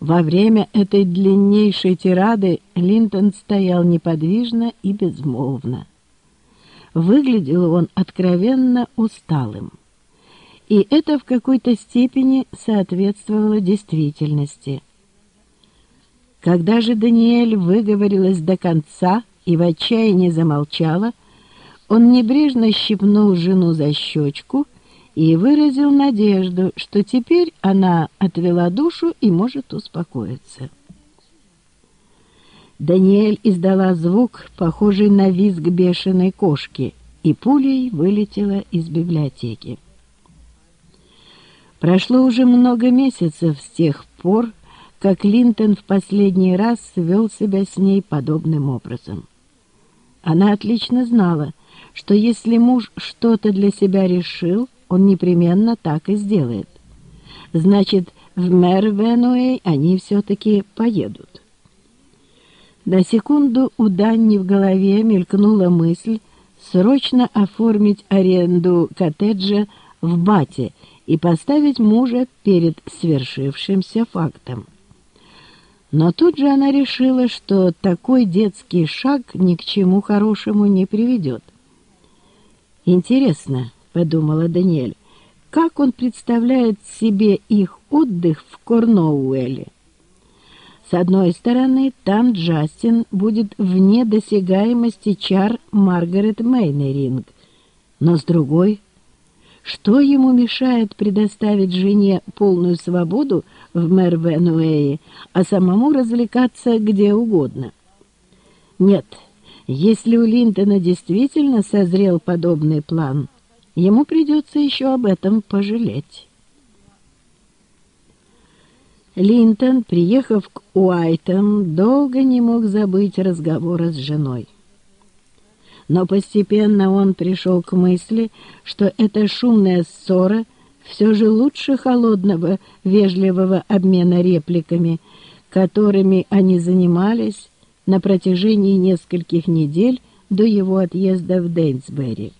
Во время этой длиннейшей тирады Линтон стоял неподвижно и безмолвно. Выглядел он откровенно усталым. И это в какой-то степени соответствовало действительности. Когда же Даниэль выговорилась до конца и в отчаянии замолчала, он небрежно щипнул жену за щечку и выразил надежду, что теперь она отвела душу и может успокоиться. Даниэль издала звук, похожий на визг бешеной кошки, и пулей вылетела из библиотеки. Прошло уже много месяцев с тех пор, как Линтон в последний раз вел себя с ней подобным образом. Она отлично знала, что если муж что-то для себя решил, он непременно так и сделает. Значит, в Мервенуэй они все-таки поедут. На секунду у Данни в голове мелькнула мысль срочно оформить аренду коттеджа в Бате и поставить мужа перед свершившимся фактом. Но тут же она решила, что такой детский шаг ни к чему хорошему не приведет. Интересно, подумала Даниэль, как он представляет себе их отдых в Корноуэле. С одной стороны, там Джастин будет вне досягаемости чар Маргарет Мейнеринг, но с другой, что ему мешает предоставить жене полную свободу в Мервенуэе, а самому развлекаться где угодно? Нет, если у Линтона действительно созрел подобный план – Ему придется еще об этом пожалеть. Линтон, приехав к Уайтам, долго не мог забыть разговора с женой. Но постепенно он пришел к мысли, что эта шумная ссора все же лучше холодного, вежливого обмена репликами, которыми они занимались на протяжении нескольких недель до его отъезда в Дейнсбери.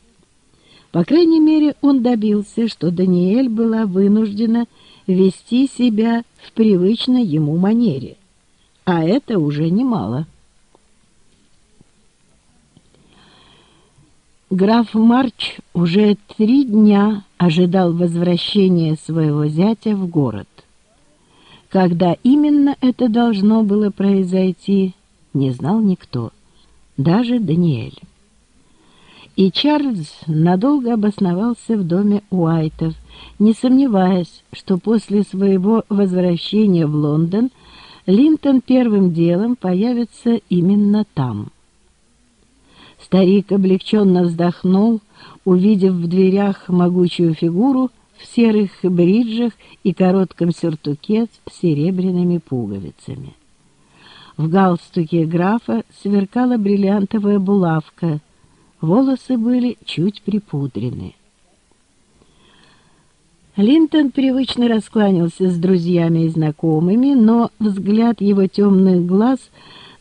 По крайней мере, он добился, что Даниэль была вынуждена вести себя в привычной ему манере. А это уже немало. Граф Марч уже три дня ожидал возвращения своего зятя в город. Когда именно это должно было произойти, не знал никто, даже Даниэль и Чарльз надолго обосновался в доме Уайтов, не сомневаясь, что после своего возвращения в Лондон Линтон первым делом появится именно там. Старик облегченно вздохнул, увидев в дверях могучую фигуру в серых бриджах и коротком сюртуке с серебряными пуговицами. В галстуке графа сверкала бриллиантовая булавка — волосы были чуть припудрены. Линтон привычно раскланялся с друзьями и знакомыми, но взгляд его темных глаз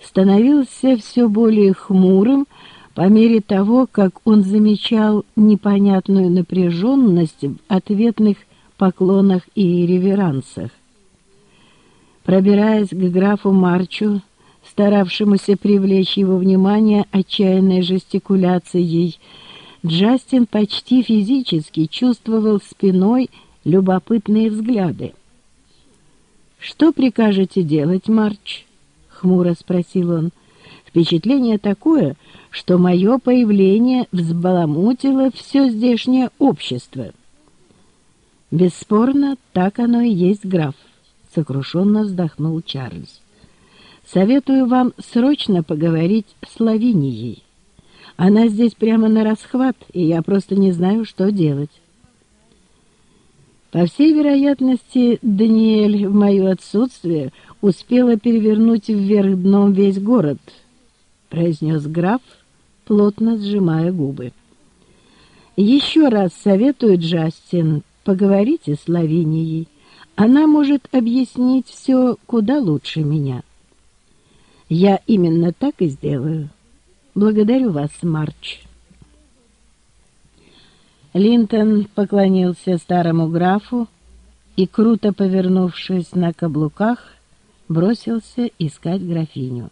становился все более хмурым по мере того, как он замечал непонятную напряженность в ответных поклонах и реверансах. Пробираясь к графу Марчу, старавшемуся привлечь его внимание отчаянной жестикуляцией, Джастин почти физически чувствовал спиной любопытные взгляды. «Что прикажете делать, Марч?» — хмуро спросил он. «Впечатление такое, что мое появление взбаламутило все здешнее общество». «Бесспорно, так оно и есть, граф», — сокрушенно вздохнул Чарльз. Советую вам срочно поговорить с Лавинией. Она здесь прямо на расхват, и я просто не знаю, что делать. По всей вероятности, Даниэль в мое отсутствие успела перевернуть вверх дном весь город, произнес граф, плотно сжимая губы. Еще раз советую, Джастин, поговорите с Лавинией. Она может объяснить все куда лучше меня. Я именно так и сделаю. Благодарю вас, Марч. Линтон поклонился старому графу и, круто повернувшись на каблуках, бросился искать графиню.